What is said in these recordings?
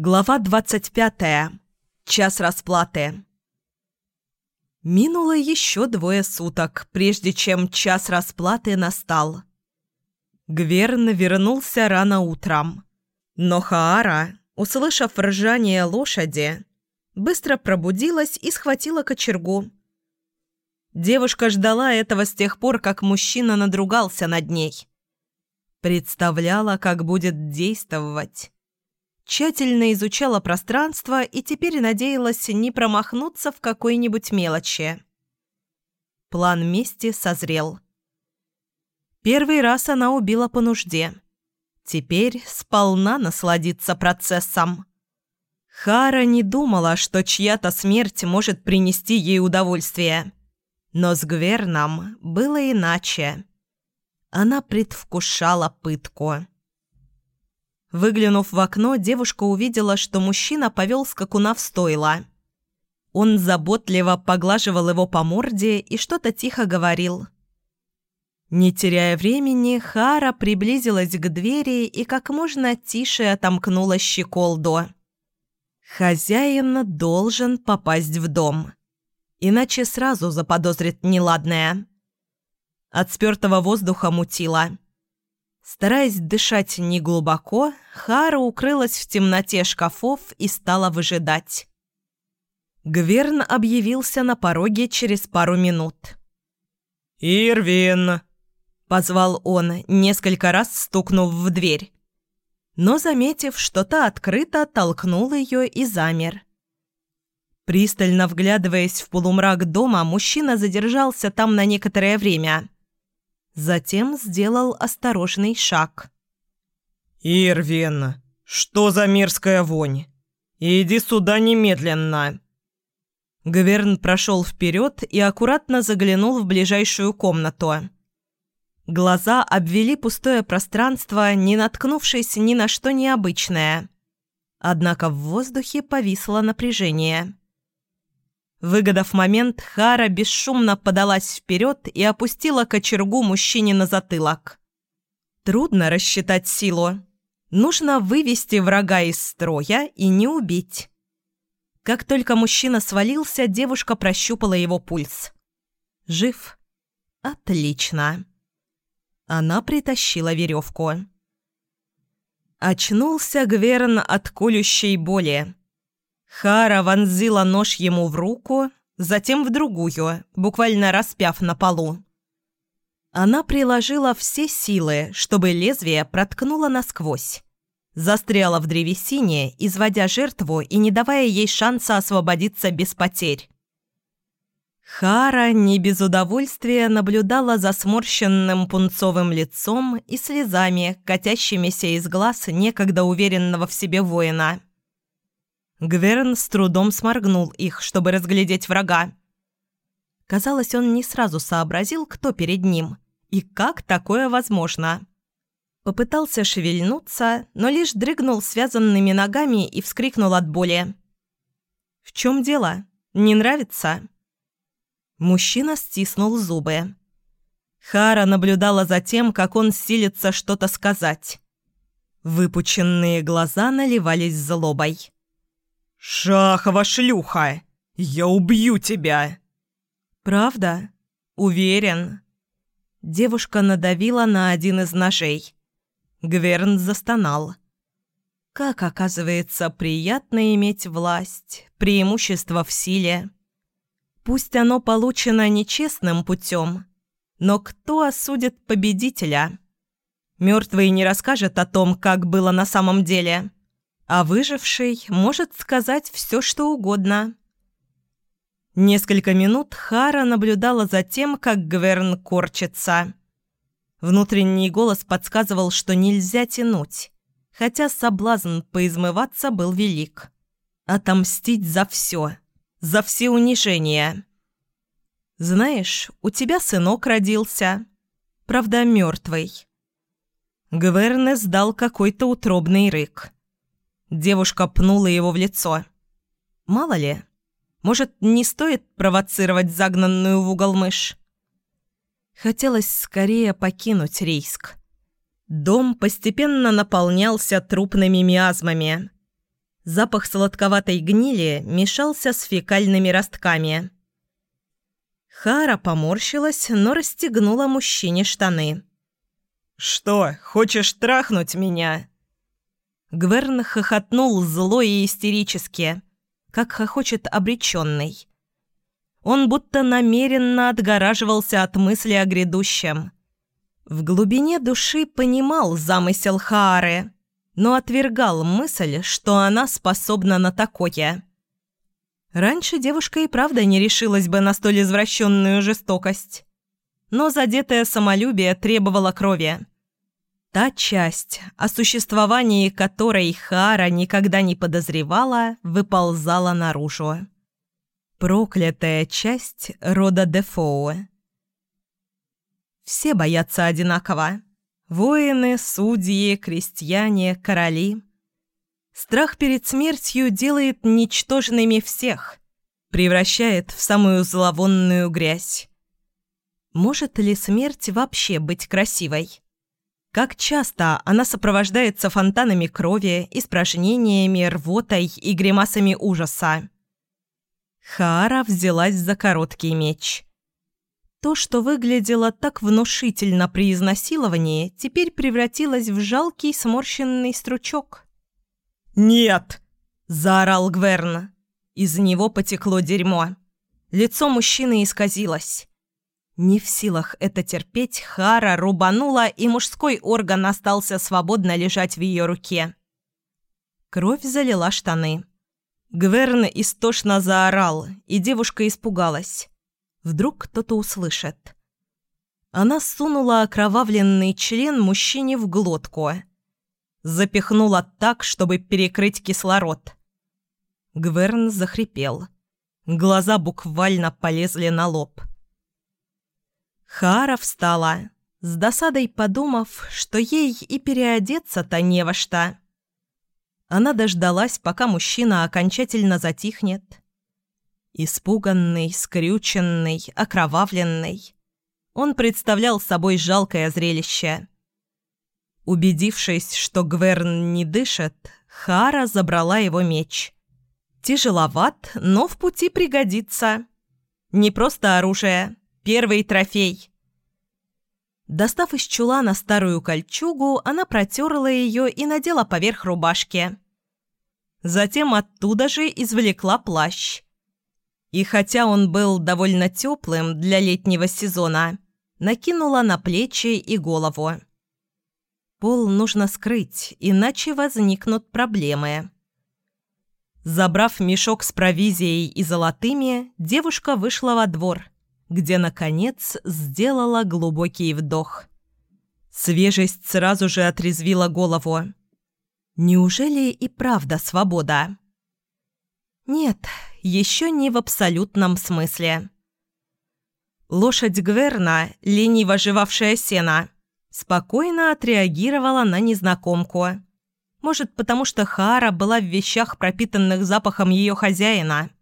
Глава 25. Час расплаты. Минуло еще двое суток, прежде чем час расплаты настал. Гверн вернулся рано утром. Но Хаара, услышав ржание лошади, быстро пробудилась и схватила кочергу. Девушка ждала этого с тех пор, как мужчина надругался над ней. Представляла, как будет действовать тщательно изучала пространство и теперь надеялась не промахнуться в какой-нибудь мелочи. План мести созрел. Первый раз она убила по нужде. Теперь сполна насладиться процессом. Хара не думала, что чья-то смерть может принести ей удовольствие. Но с Гверном было иначе. Она предвкушала пытку. Выглянув в окно, девушка увидела, что мужчина повел скакуна в стойло. Он заботливо поглаживал его по морде и что-то тихо говорил. Не теряя времени, Хара приблизилась к двери и как можно тише отомкнула щеколду. Хозяин должен попасть в дом. Иначе сразу заподозрит неладное. От спёртого воздуха мутило. Стараясь дышать неглубоко, Хара укрылась в темноте шкафов и стала выжидать. Гверн объявился на пороге через пару минут. «Ирвин!» – позвал он, несколько раз стукнув в дверь. Но, заметив, что та открыто, толкнул ее и замер. Пристально вглядываясь в полумрак дома, мужчина задержался там на некоторое время – Затем сделал осторожный шаг. «Ирвин, что за мерзкая вонь? Иди сюда немедленно!» Гверн прошел вперед и аккуратно заглянул в ближайшую комнату. Глаза обвели пустое пространство, не наткнувшись ни на что необычное. Однако в воздухе повисло напряжение. Выгодав момент, Хара бесшумно подалась вперед и опустила кочергу мужчине на затылок. Трудно рассчитать силу. Нужно вывести врага из строя и не убить. Как только мужчина свалился, девушка прощупала его пульс. Жив. Отлично. Она притащила веревку. Очнулся Гверн от колющей боли. Хара вонзила нож ему в руку, затем в другую, буквально распяв на полу. Она приложила все силы, чтобы лезвие проткнуло насквозь. Застряла в древесине, изводя жертву и не давая ей шанса освободиться без потерь. Хара не без удовольствия наблюдала за сморщенным пунцовым лицом и слезами, катящимися из глаз некогда уверенного в себе воина. Гверн с трудом сморгнул их, чтобы разглядеть врага. Казалось, он не сразу сообразил, кто перед ним и как такое возможно. Попытался шевельнуться, но лишь дрыгнул связанными ногами и вскрикнул от боли. «В чем дело? Не нравится?» Мужчина стиснул зубы. Хара наблюдала за тем, как он силится что-то сказать. Выпученные глаза наливались злобой. «Шахова шлюха! Я убью тебя!» «Правда? Уверен?» Девушка надавила на один из ножей. Гверн застонал. «Как, оказывается, приятно иметь власть, преимущество в силе. Пусть оно получено нечестным путем, но кто осудит победителя? Мертвый не расскажет о том, как было на самом деле» а выживший может сказать все, что угодно. Несколько минут Хара наблюдала за тем, как Гверн корчится. Внутренний голос подсказывал, что нельзя тянуть, хотя соблазн поизмываться был велик. Отомстить за все, за все унижения. «Знаешь, у тебя сынок родился, правда, мертвый». Гверн издал какой-то утробный рык. Девушка пнула его в лицо. Мало ли, может, не стоит провоцировать загнанную в угол мышь? Хотелось скорее покинуть Рейск. Дом постепенно наполнялся трупными миазмами. Запах сладковатой гнили мешался с фекальными ростками. Хара поморщилась, но расстегнула мужчине штаны. «Что, хочешь трахнуть меня?» Гверн хохотнул зло и истерически, как хохочет обреченный. Он будто намеренно отгораживался от мысли о грядущем. В глубине души понимал замысел Хаары, но отвергал мысль, что она способна на такое. Раньше девушка и правда не решилась бы на столь извращенную жестокость. Но задетое самолюбие требовало крови. Та часть, о существовании которой Хара никогда не подозревала, выползала наружу. Проклятая часть рода Дефоу. Все боятся одинаково. Воины, судьи, крестьяне, короли. Страх перед смертью делает ничтожными всех, превращает в самую зловонную грязь. Может ли смерть вообще быть красивой? Как часто она сопровождается фонтанами крови, испражнениями, рвотой и гримасами ужаса? Хаара взялась за короткий меч. То, что выглядело так внушительно при изнасиловании, теперь превратилось в жалкий сморщенный стручок. «Нет!» – заорал Гверн. Из него потекло дерьмо. Лицо мужчины исказилось. Не в силах это терпеть, Хара рубанула, и мужской орган остался свободно лежать в ее руке. Кровь залила штаны. Гверн истошно заорал, и девушка испугалась. Вдруг кто-то услышит. Она сунула окровавленный член мужчине в глотку. Запихнула так, чтобы перекрыть кислород. Гверн захрипел. Глаза буквально полезли на лоб. Хара встала, с досадой подумав, что ей и переодеться-то не во что. Она дождалась, пока мужчина окончательно затихнет. Испуганный, скрюченный, окровавленный. Он представлял собой жалкое зрелище. Убедившись, что Гверн не дышит, Хара забрала его меч. Тяжеловат, но в пути пригодится. Не просто оружие, первый трофей. Достав из чулана старую кольчугу, она протерла ее и надела поверх рубашки. Затем оттуда же извлекла плащ. И хотя он был довольно теплым для летнего сезона, накинула на плечи и голову. Пол нужно скрыть, иначе возникнут проблемы. Забрав мешок с провизией и золотыми, девушка вышла во двор – где, наконец, сделала глубокий вдох. Свежесть сразу же отрезвила голову. Неужели и правда свобода? Нет, еще не в абсолютном смысле. Лошадь Гверна, лениво жевавшая сена, спокойно отреагировала на незнакомку. Может, потому что Хара была в вещах, пропитанных запахом ее хозяина –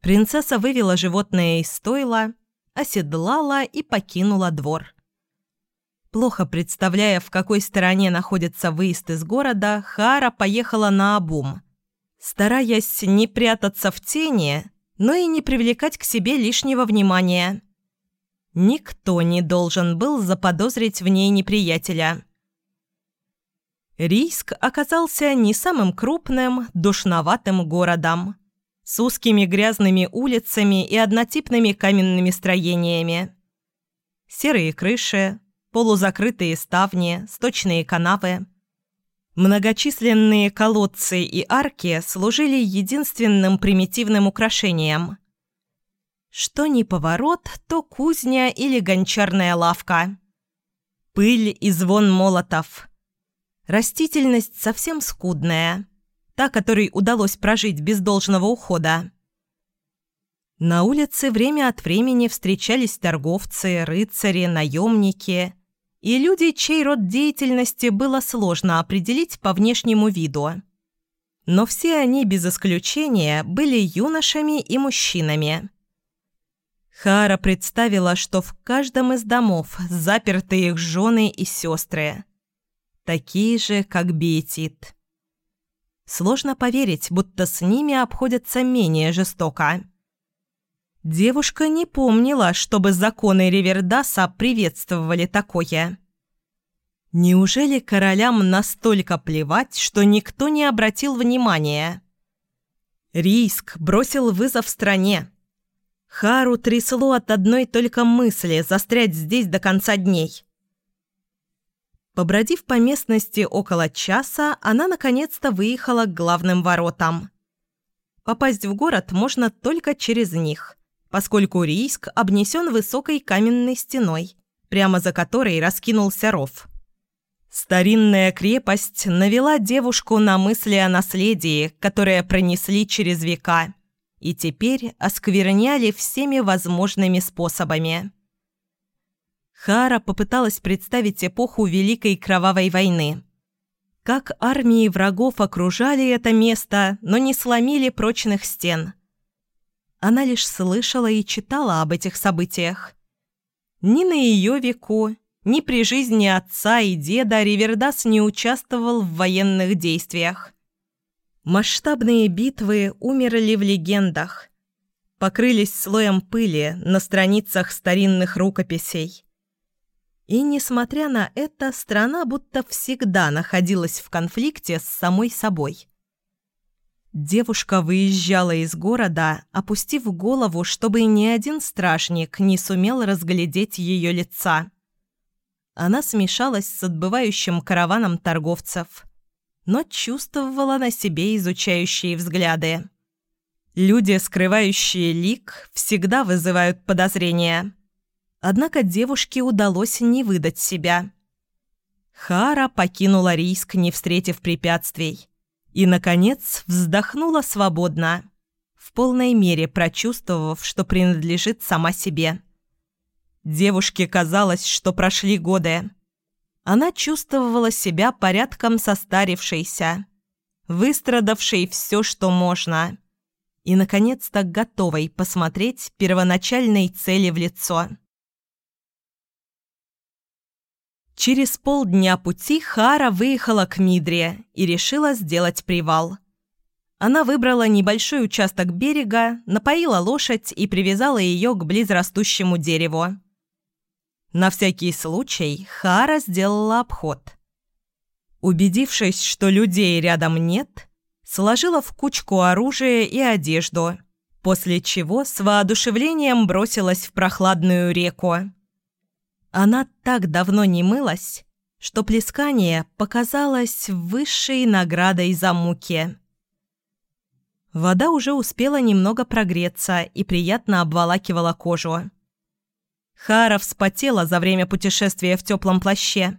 Принцесса вывела животное из стойла, оседлала и покинула двор. Плохо представляя, в какой стороне находится выезд из города, Хара поехала на обум, стараясь не прятаться в тени, но и не привлекать к себе лишнего внимания. Никто не должен был заподозрить в ней неприятеля. Риск оказался не самым крупным, душноватым городом с узкими грязными улицами и однотипными каменными строениями. Серые крыши, полузакрытые ставни, сточные канавы. Многочисленные колодцы и арки служили единственным примитивным украшением. Что ни поворот, то кузня или гончарная лавка. Пыль и звон молотов. Растительность совсем скудная – та, которой удалось прожить без должного ухода. На улице время от времени встречались торговцы, рыцари, наемники и люди, чей род деятельности было сложно определить по внешнему виду. Но все они, без исключения, были юношами и мужчинами. Хара представила, что в каждом из домов заперты их жены и сестры, такие же, как Бетит. Сложно поверить, будто с ними обходятся менее жестоко. Девушка не помнила, чтобы законы Ривердаса приветствовали такое. Неужели королям настолько плевать, что никто не обратил внимания? Риск бросил вызов стране. Хару трясло от одной только мысли застрять здесь до конца дней. Побродив по местности около часа, она наконец-то выехала к главным воротам. Попасть в город можно только через них, поскольку Рийск обнесен высокой каменной стеной, прямо за которой раскинулся ров. Старинная крепость навела девушку на мысли о наследии, которое пронесли через века, и теперь оскверняли всеми возможными способами. Хара попыталась представить эпоху Великой Кровавой войны. Как армии врагов окружали это место, но не сломили прочных стен. Она лишь слышала и читала об этих событиях. Ни на ее веку, ни при жизни отца и деда Ривердас не участвовал в военных действиях. Масштабные битвы умерли в легендах, покрылись слоем пыли на страницах старинных рукописей. И, несмотря на это, страна будто всегда находилась в конфликте с самой собой. Девушка выезжала из города, опустив голову, чтобы ни один стражник не сумел разглядеть ее лица. Она смешалась с отбывающим караваном торговцев, но чувствовала на себе изучающие взгляды. Люди, скрывающие лик, всегда вызывают подозрения. Однако девушке удалось не выдать себя. Хара покинула риск, не встретив препятствий. И, наконец, вздохнула свободно, в полной мере прочувствовав, что принадлежит сама себе. Девушке казалось, что прошли годы. Она чувствовала себя порядком состарившейся, выстрадавшей все, что можно, и, наконец-то, готовой посмотреть первоначальной цели в лицо. Через полдня пути Хара выехала к Мидре и решила сделать привал. Она выбрала небольшой участок берега, напоила лошадь и привязала ее к близрастущему дереву. На всякий случай Хара сделала обход. Убедившись, что людей рядом нет, сложила в кучку оружие и одежду, после чего с воодушевлением бросилась в прохладную реку. Она так давно не мылась, что плескание показалось высшей наградой за муки. Вода уже успела немного прогреться и приятно обволакивала кожу. Хара вспотела за время путешествия в теплом плаще.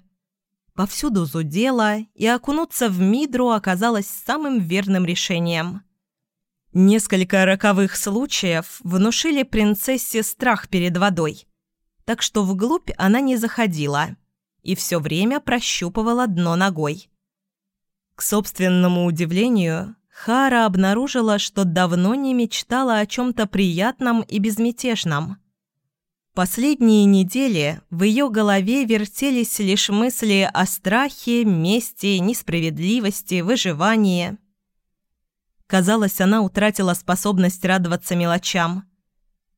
Повсюду зудела, и окунуться в Мидру оказалось самым верным решением. Несколько роковых случаев внушили принцессе страх перед водой – так что вглубь она не заходила и все время прощупывала дно ногой. К собственному удивлению, Хара обнаружила, что давно не мечтала о чем-то приятном и безмятежном. Последние недели в ее голове вертелись лишь мысли о страхе, мести, несправедливости, выживании. Казалось, она утратила способность радоваться мелочам –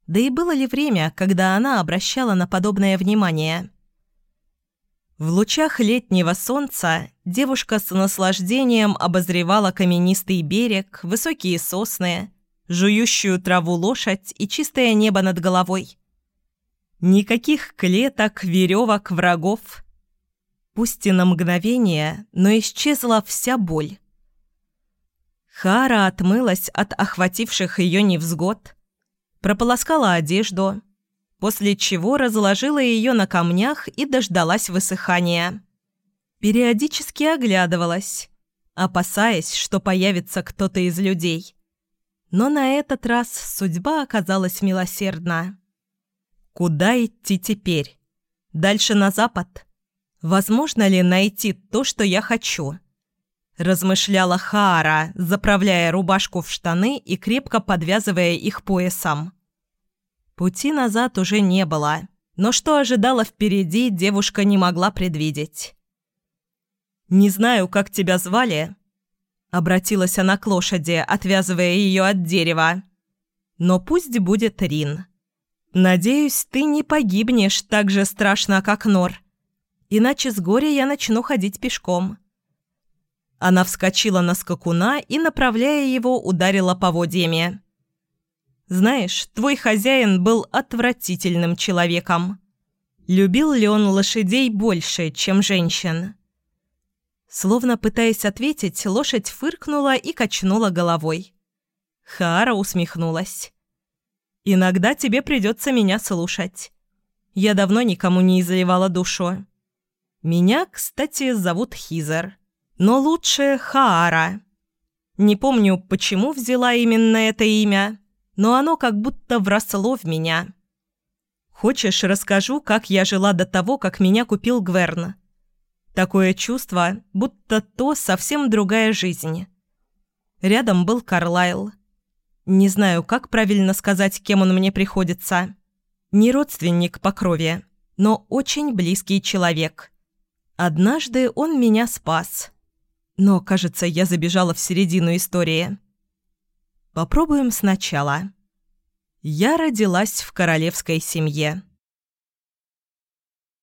да и было ли время, когда она обращала на подобное внимание? В лучах летнего солнца девушка с наслаждением обозревала каменистый берег, высокие сосны, жующую траву лошадь и чистое небо над головой. Никаких клеток, веревок, врагов. Пусть и на мгновение, но исчезла вся боль. Хара отмылась от охвативших ее невзгод – прополоскала одежду, после чего разложила ее на камнях и дождалась высыхания. Периодически оглядывалась, опасаясь, что появится кто-то из людей. Но на этот раз судьба оказалась милосердна. Куда идти теперь? Дальше на запад? Возможно ли найти то, что я хочу? Размышляла Хаара, заправляя рубашку в штаны и крепко подвязывая их поясом. Пути назад уже не было, но что ожидала впереди, девушка не могла предвидеть. «Не знаю, как тебя звали». Обратилась она к лошади, отвязывая ее от дерева. «Но пусть будет Рин. Надеюсь, ты не погибнешь так же страшно, как Нор. Иначе с горя я начну ходить пешком». Она вскочила на скакуна и, направляя его, ударила поводьями. «Знаешь, твой хозяин был отвратительным человеком. Любил ли он лошадей больше, чем женщин?» Словно пытаясь ответить, лошадь фыркнула и качнула головой. Хара усмехнулась. «Иногда тебе придется меня слушать. Я давно никому не изливала душу. Меня, кстати, зовут Хизер но лучше Хаара. Не помню, почему взяла именно это имя, но оно как будто вросло в меня. Хочешь, расскажу, как я жила до того, как меня купил Гверн? Такое чувство, будто то совсем другая жизнь. Рядом был Карлайл. Не знаю, как правильно сказать, кем он мне приходится. Не родственник по крови, но очень близкий человек. Однажды он меня спас. Но, кажется, я забежала в середину истории. Попробуем сначала. Я родилась в королевской семье.